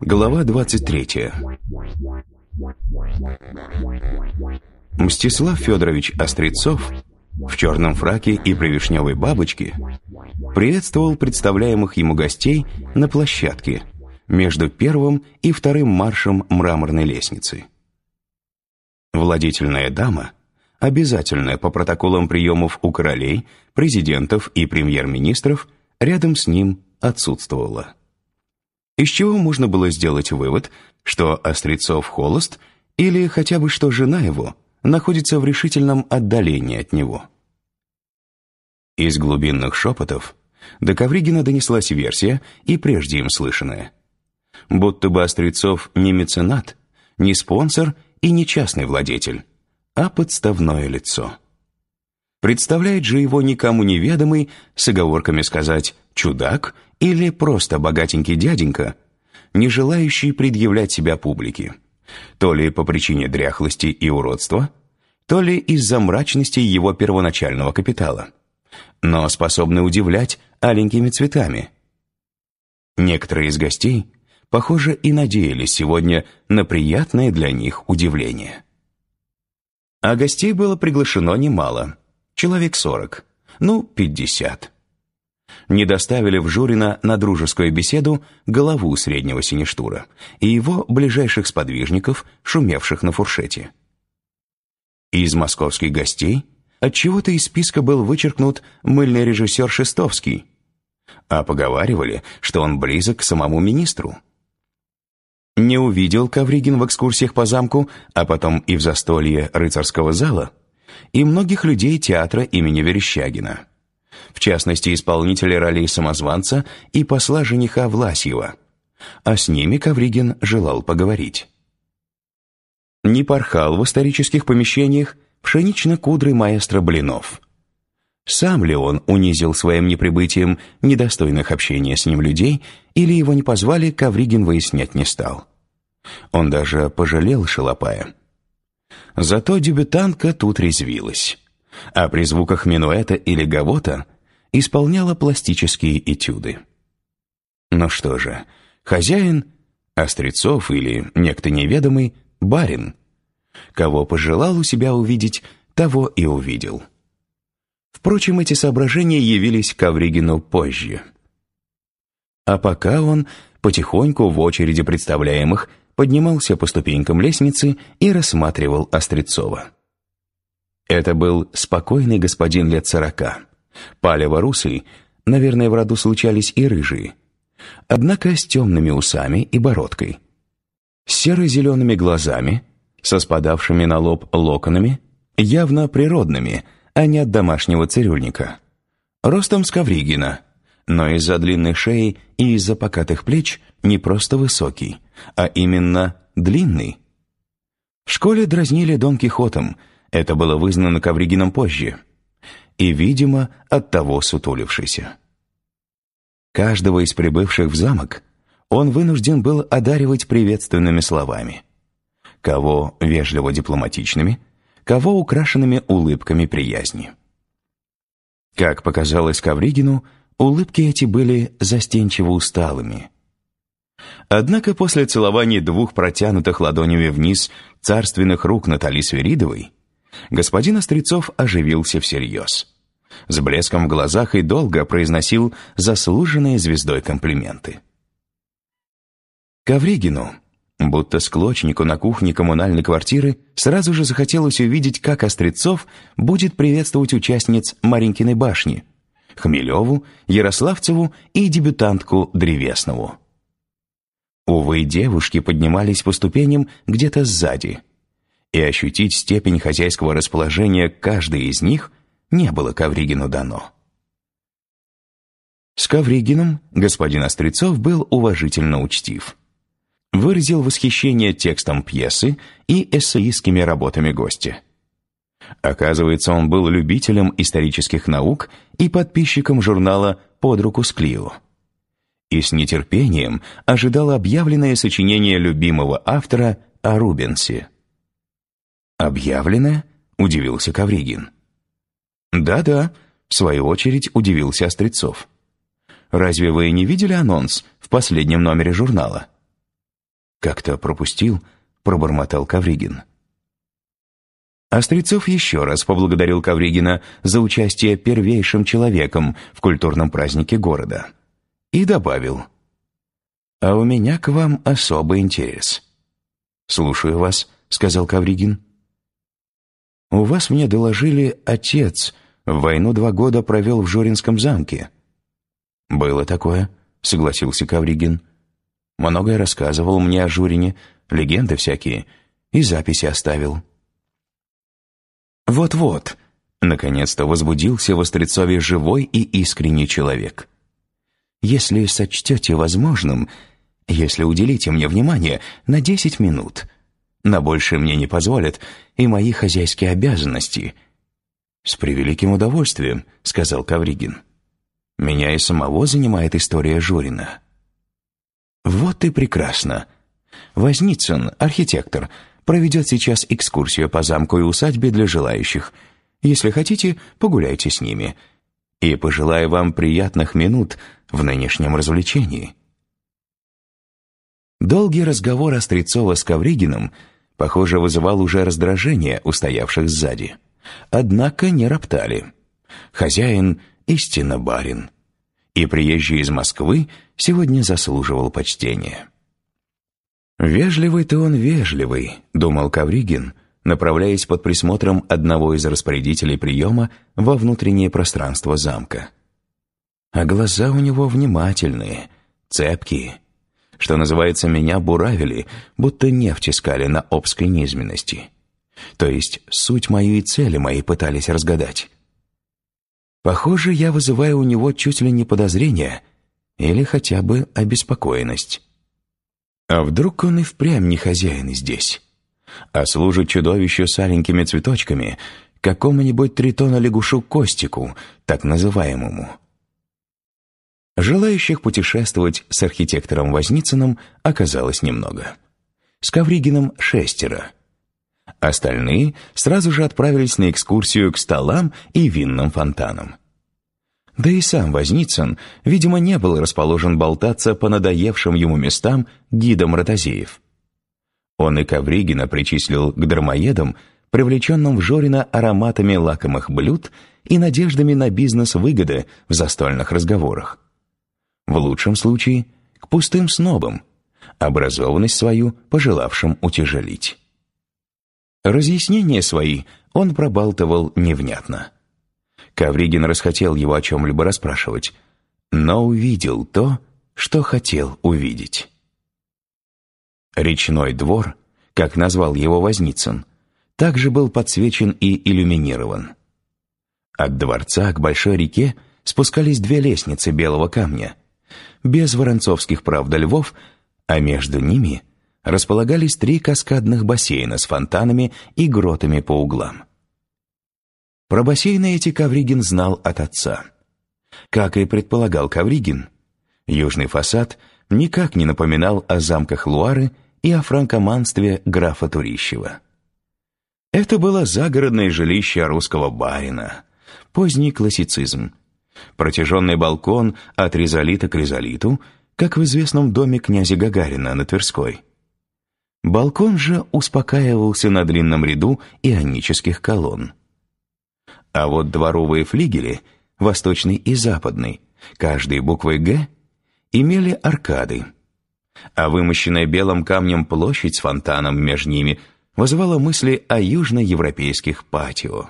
Глава 23 Мстислав Федорович Острецов в черном фраке и при вишневой бабочке приветствовал представляемых ему гостей на площадке между первым и вторым маршем мраморной лестницы. Владительная дама, обязательная по протоколам приемов у королей, президентов и премьер-министров, рядом с ним отсутствовала. Из чего можно было сделать вывод, что Острецов холост или хотя бы что жена его находится в решительном отдалении от него. Из глубинных шепотов до Ковригина донеслась версия, и прежде им слышанная. Будто бы Острецов не меценат, не спонсор и не частный владетель, а подставное лицо. Представляет же его никому неведомый, с оговорками сказать «чудак» или просто богатенький дяденька, не желающий предъявлять себя публике, то ли по причине дряхлости и уродства, то ли из-за мрачности его первоначального капитала, но способный удивлять аленькими цветами. Некоторые из гостей, похоже, и надеялись сегодня на приятное для них удивление. А гостей было приглашено немало, человек сорок, ну, пятьдесят не доставили в Журина на дружескую беседу голову среднего синештура и его ближайших сподвижников, шумевших на фуршете. Из московских гостей отчего-то из списка был вычеркнут мыльный режиссер Шестовский, а поговаривали, что он близок к самому министру. Не увидел Ковригин в экскурсиях по замку, а потом и в застолье рыцарского зала, и многих людей театра имени Верещагина в частности, исполнители ролей самозванца и посла жениха Власьева, а с ними Ковригин желал поговорить. Не порхал в исторических помещениях пшенично-кудрый маэстро Блинов. Сам ли он унизил своим неприбытием недостойных общения с ним людей, или его не позвали, Ковригин выяснять не стал. Он даже пожалел Шалопая. Зато дебютантка тут резвилась а при звуках минуэта или гавота исполняла пластические этюды. Ну что же, хозяин, Острецов или некто неведомый, барин. Кого пожелал у себя увидеть, того и увидел. Впрочем, эти соображения явились Ковригину позже. А пока он потихоньку в очереди представляемых поднимался по ступенькам лестницы и рассматривал Острецова. Это был спокойный господин лет сорока. Палево-русый, наверное, в роду случались и рыжие. Однако с темными усами и бородкой. С серо-зелеными глазами, со спадавшими на лоб локонами, явно природными, а не от домашнего цирюльника. Ростом с ковригина, но из-за длинной шеи и из-за покатых плеч не просто высокий, а именно длинный. В школе дразнили Дон Кихотом – это было вызнано Ковригином позже. И, видимо, оттого сутулившийся. Каждого из прибывших в замок он вынужден был одаривать приветственными словами. Кого вежливо-дипломатичными, кого украшенными улыбками приязни. Как показалось Ковригину, улыбки эти были застенчиво усталыми. Однако после целования двух протянутых ладонями вниз царственных рук Натали Свиридовой господин Острецов оживился всерьез. С блеском в глазах и долго произносил заслуженные звездой комплименты. Ковригину, будто склочнику на кухне коммунальной квартиры, сразу же захотелось увидеть, как Острецов будет приветствовать участниц Маринкиной башни, Хмелеву, Ярославцеву и дебютантку Древеснову. Увы, девушки поднимались по ступеням где-то сзади – и ощутить степень хозяйского расположения каждой из них не было Ковригину дано. С Ковригиным господин Острецов был уважительно учтив. Выразил восхищение текстом пьесы и эссеистскими работами гостя. Оказывается, он был любителем исторических наук и подписчиком журнала «Под руку с Клио». И с нетерпением ожидал объявленное сочинение любимого автора о Рубенсе. «Объявленное?» — удивился Кавригин. «Да-да», — в свою очередь удивился Острецов. «Разве вы не видели анонс в последнем номере журнала?» «Как-то пропустил», — пробормотал Кавригин. Острецов еще раз поблагодарил Ковригина за участие первейшим человеком в культурном празднике города. И добавил, «А у меня к вам особый интерес». «Слушаю вас», — сказал Ковригин. «У вас мне доложили отец. Войну два года провел в Жоринском замке». «Было такое», — согласился Ковригин. «Многое рассказывал мне о Журине, легенды всякие, и записи оставил». Вот-вот, наконец-то возбудился в Острецове живой и искренний человек. Если сочтете возможным, если уделите мне внимание на десять минут, на больше мне не позволят и мои хозяйские обязанности. «С превеликим удовольствием», — сказал Кавригин. «Меня и самого занимает история Журина». «Вот и прекрасно. Возницын, архитектор, проведет сейчас экскурсию по замку и усадьбе для желающих. Если хотите, погуляйте с ними. И пожелаю вам приятных минут в нынешнем развлечении». Долгий разговор Острецова с Ковригиным, похоже, вызывал уже раздражение у стоявших сзади. Однако не роптали. Хозяин — истинно барин. И приезжий из Москвы сегодня заслуживал почтения. «Вежливый-то он вежливый», — думал Кавригин, направляясь под присмотром одного из распорядителей приема во внутреннее пространство замка. А глаза у него внимательные, цепкие. Что называется, меня буравили, будто нефть искали на обской низменности. То есть суть мою и цели мои пытались разгадать. Похоже, я вызываю у него чуть ли не подозрение или хотя бы обеспокоенность. А вдруг он и впрямь не хозяин здесь, а служит чудовищу с аленькими цветочками, какому-нибудь тритона-лягушу Костику, так называемому. Желающих путешествовать с архитектором Возницыным оказалось немного. С Ковригиным шестеро. Остальные сразу же отправились на экскурсию к столам и винным фонтанам. Да и сам Возницын, видимо, не был расположен болтаться по надоевшим ему местам гидом Ротозеев. Он и Ковригина причислил к дармоедам, привлеченным в Жорина ароматами лакомых блюд и надеждами на бизнес-выгоды в застольных разговорах. В лучшем случае — к пустым снобам, образованность свою пожелавшим утяжелить. Разъяснения свои он пробалтывал невнятно. Ковригин расхотел его о чем-либо расспрашивать, но увидел то, что хотел увидеть. Речной двор, как назвал его Возницын, также был подсвечен и иллюминирован. От дворца к большой реке спускались две лестницы белого камня, без воронцовских, правда, львов, а между ними располагались три каскадных бассейна с фонтанами и гротами по углам. Про бассейны эти Кавригин знал от отца. Как и предполагал Кавригин, южный фасад никак не напоминал о замках Луары и о франкоманстве графа Турищева. Это было загородное жилище русского барина, поздний классицизм, протяженный балкон от резолита к резолиту, как в известном доме князя Гагарина на Тверской. Балкон же успокаивался на длинном ряду ионических колонн. А вот дворовые флигели, восточный и западный, каждой буквой «Г», имели аркады. А вымощенная белым камнем площадь с фонтаном между ними вызывала мысли о южноевропейских патио.